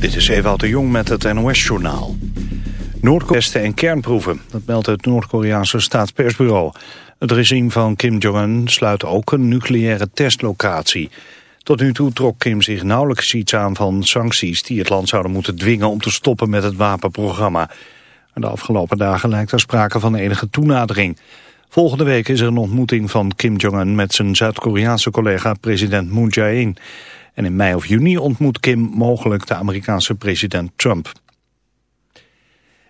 Dit is Ewout de Jong met het NOS-journaal. Noord-Korea en kernproeven, dat meldt het Noord-Koreaanse staatspersbureau. Het regime van Kim Jong-un sluit ook een nucleaire testlocatie. Tot nu toe trok Kim zich nauwelijks iets aan van sancties... die het land zouden moeten dwingen om te stoppen met het wapenprogramma. De afgelopen dagen lijkt er sprake van enige toenadering. Volgende week is er een ontmoeting van Kim Jong-un... met zijn Zuid-Koreaanse collega president Moon Jae-in... En in mei of juni ontmoet Kim mogelijk de Amerikaanse president Trump.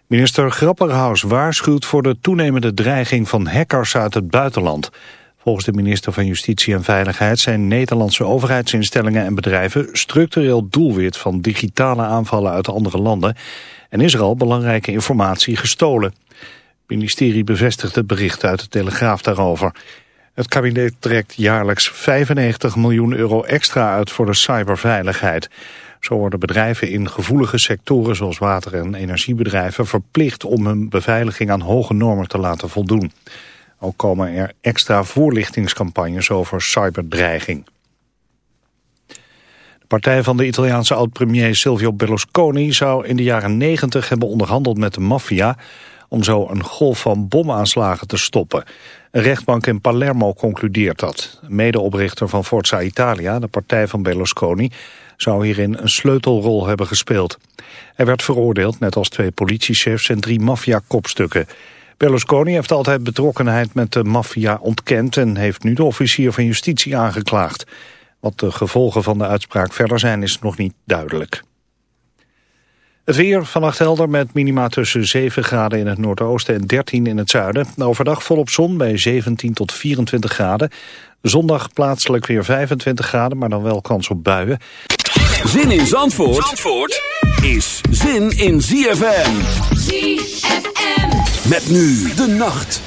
Minister Grapperhaus waarschuwt voor de toenemende dreiging van hackers uit het buitenland. Volgens de minister van Justitie en Veiligheid zijn Nederlandse overheidsinstellingen en bedrijven structureel doelwit van digitale aanvallen uit andere landen en is er al belangrijke informatie gestolen. Het ministerie bevestigt het bericht uit de Telegraaf daarover. Het kabinet trekt jaarlijks 95 miljoen euro extra uit voor de cyberveiligheid. Zo worden bedrijven in gevoelige sectoren zoals water- en energiebedrijven verplicht om hun beveiliging aan hoge normen te laten voldoen. Ook komen er extra voorlichtingscampagnes over cyberdreiging. De partij van de Italiaanse oud-premier Silvio Berlusconi zou in de jaren 90 hebben onderhandeld met de maffia om zo een golf van bomaanslagen te stoppen. Een rechtbank in Palermo concludeert dat. Medeoprichter van Forza Italia, de partij van Berlusconi, zou hierin een sleutelrol hebben gespeeld. Hij werd veroordeeld, net als twee politiechefs en drie maffia-kopstukken. Berlusconi heeft altijd betrokkenheid met de maffia ontkend... en heeft nu de officier van justitie aangeklaagd. Wat de gevolgen van de uitspraak verder zijn, is nog niet duidelijk. Het weer vannacht helder met minima tussen 7 graden in het noordoosten en 13 in het zuiden. Overdag volop zon bij 17 tot 24 graden. Zondag plaatselijk weer 25 graden, maar dan wel kans op buien. Zin in Zandvoort, Zandvoort is zin in ZFM. ZFM. Met nu de nacht.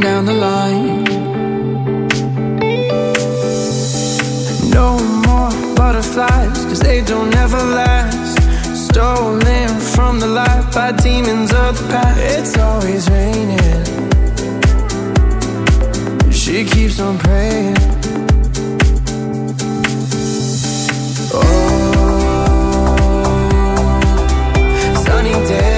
down the line. No more butterflies, cause they don't ever last. Stolen from the light by demons of the past. It's always raining. She keeps on praying. Oh, sunny day.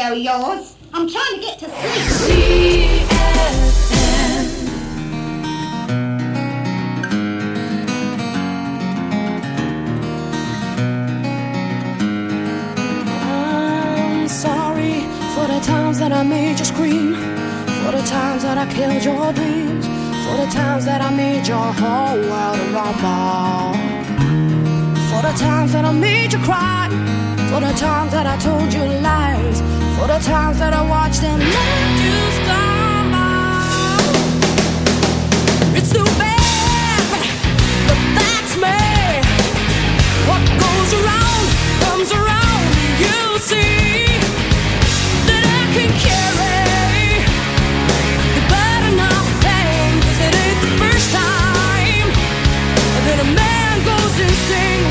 radio, yours. I'm trying to get to sleep. I'm sorry for the times that I made you scream, for the times that I killed your dreams, for the times that I made your whole world a rumble, for the times that I made you cry. For the times that I told you lies. For the times that I watched and let you stumble It's too bad, but that's me. What goes around comes around, you see That I can carry that a man goes insane.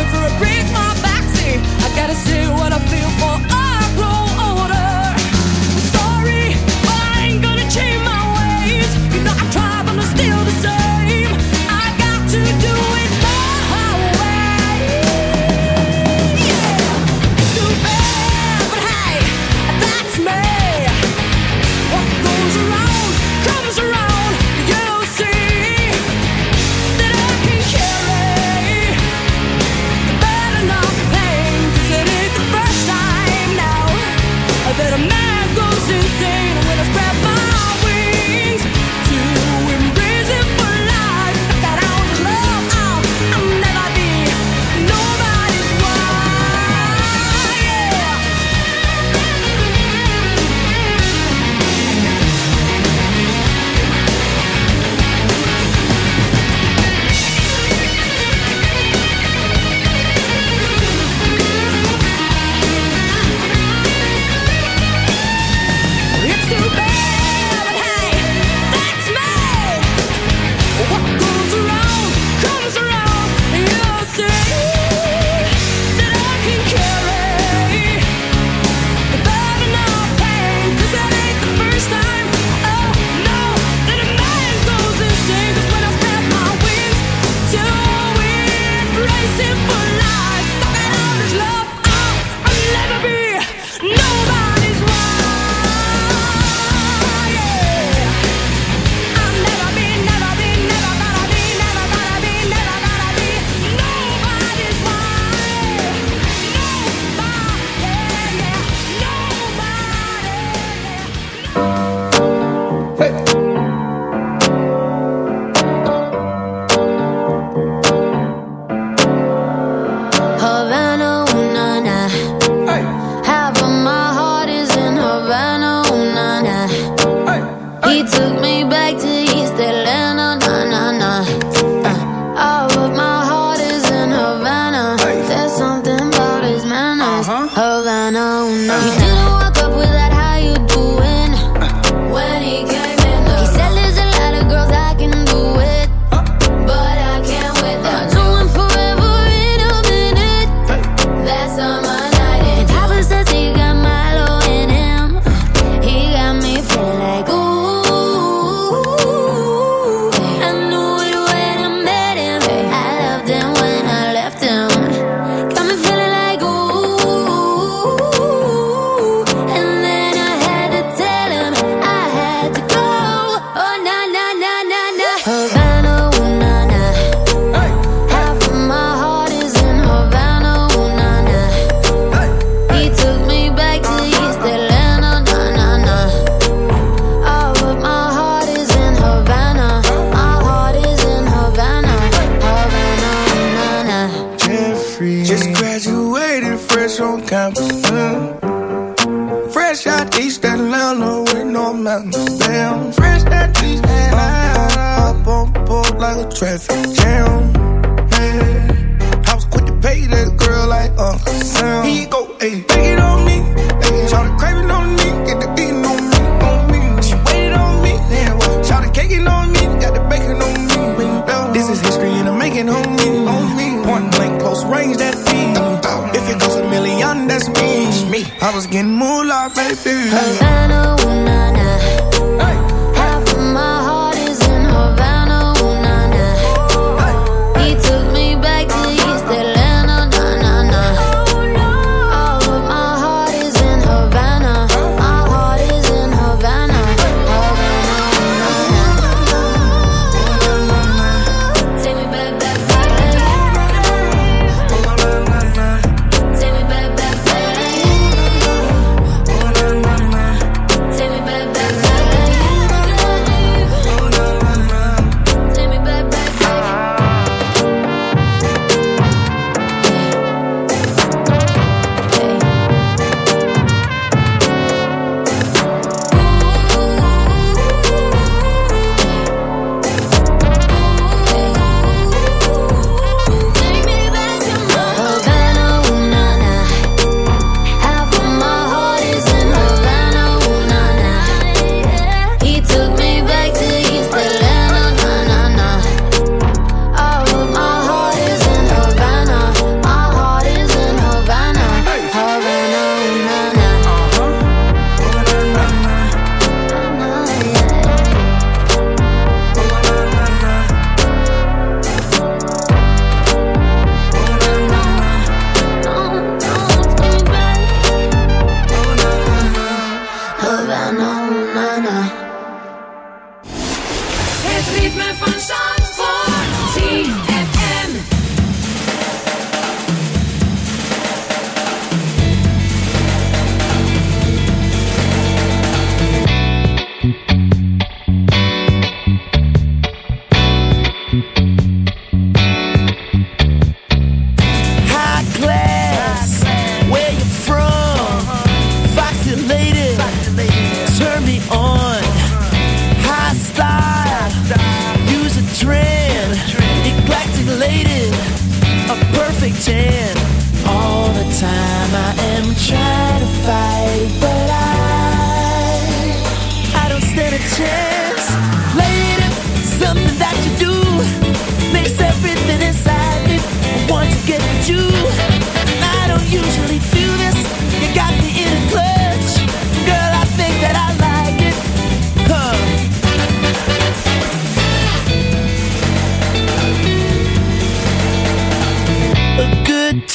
looking for a break my backseat. I gotta say.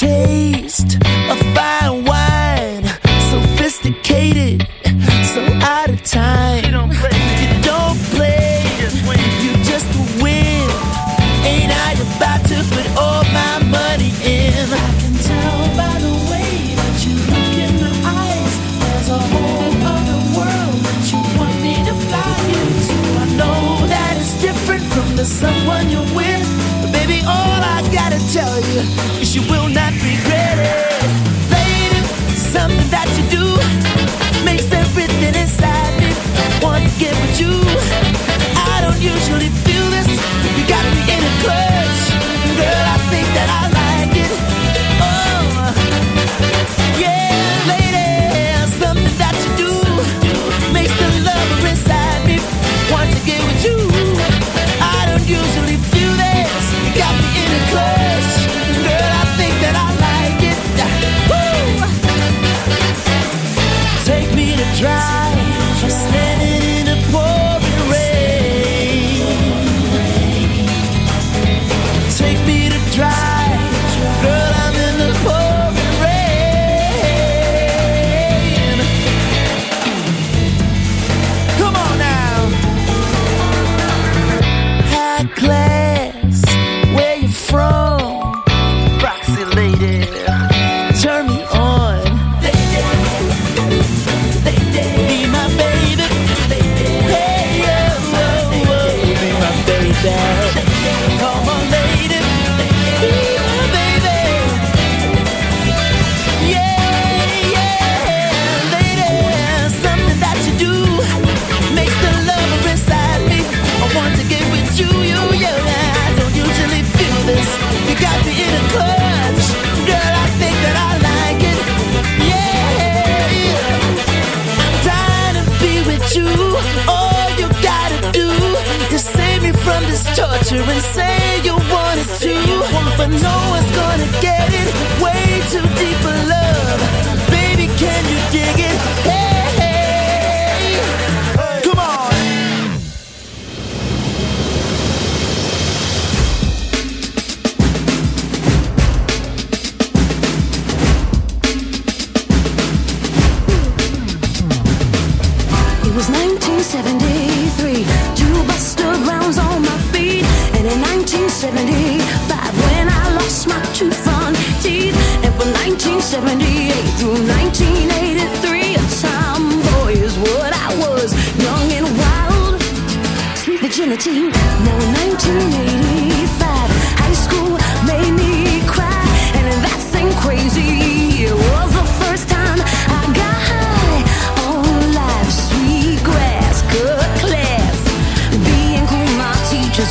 A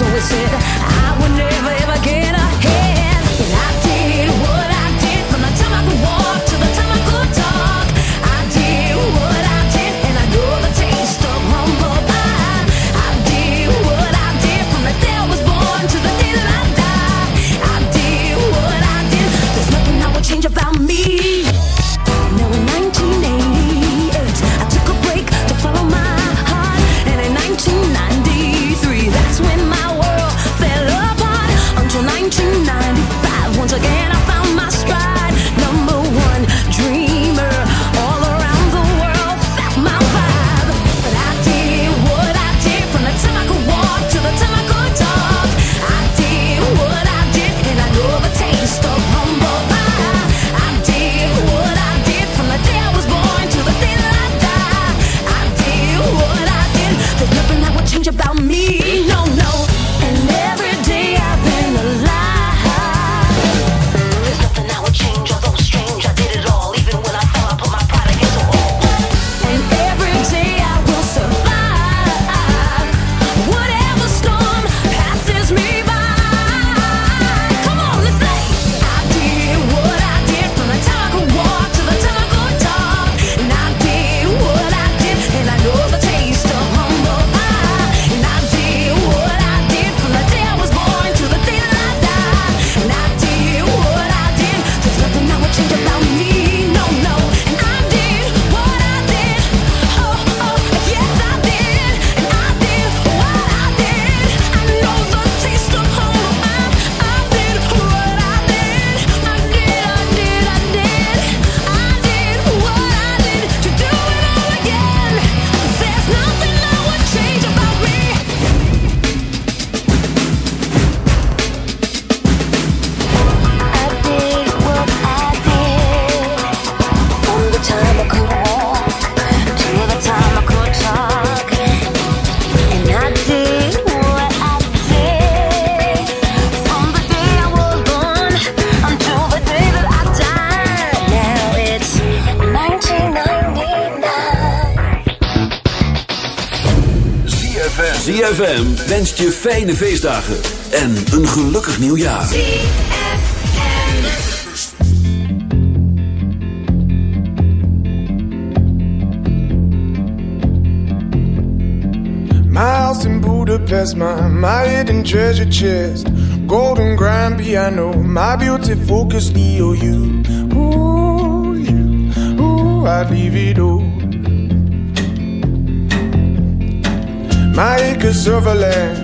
always said fijne feestdagen en een gelukkig nieuwjaar. Miles in Budapest, my, my hidden treasure chest. Golden grand piano, my beauty focus, you. Ooh, you, ooh, I'd leave it all. My acres of land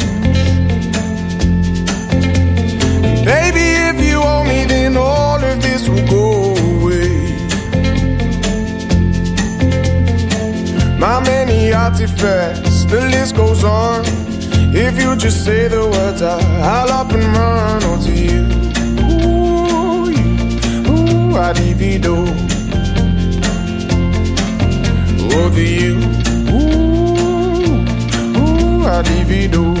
and all of this will go away. My many artifacts, the list goes on. If you just say the words, I'll up and run on to you. Ooh, you, ooh, I do. Oh, you, ooh, ooh, I do.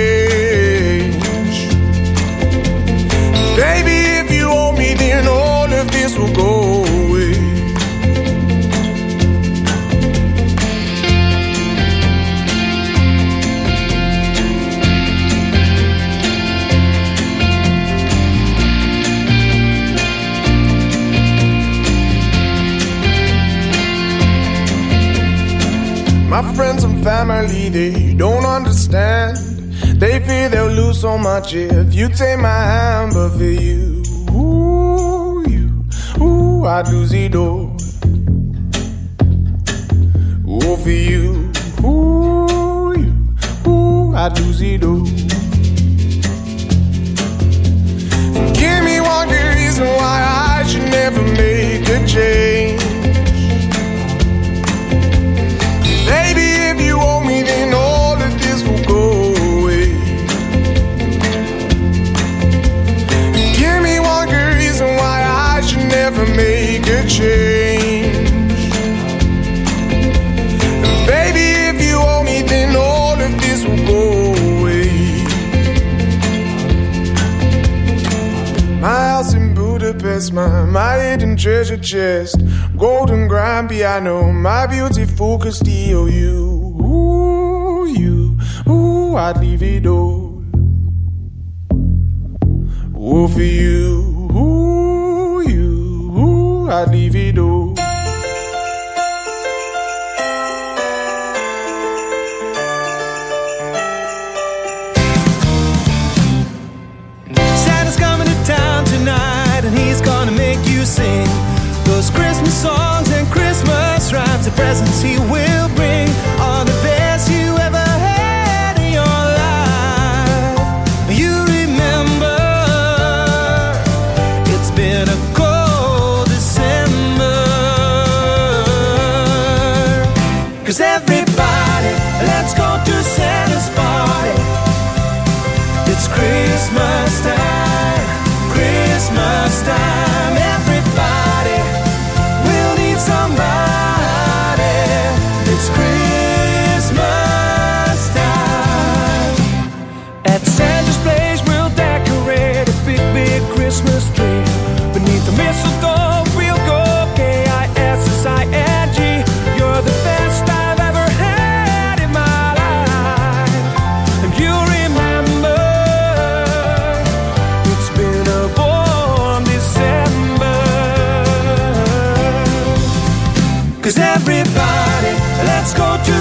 Family, they don't understand. They fear they'll lose so much if you take my hand, but for you, ooh, you, ooh, I'd lose it all. Ooh, for you, ooh, you, ooh, I'd lose it all. Give me one good reason why I should never make a change. Never make a change. Baby, if you owe me, then all of this will go away. My house in Budapest, my, my hidden treasure chest, golden grand piano, my beautiful Castillo. You, ooh, you, ooh, I'd leave it all. Ooh, for you, I'd leave it all.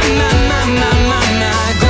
My, my, my, my, my, my,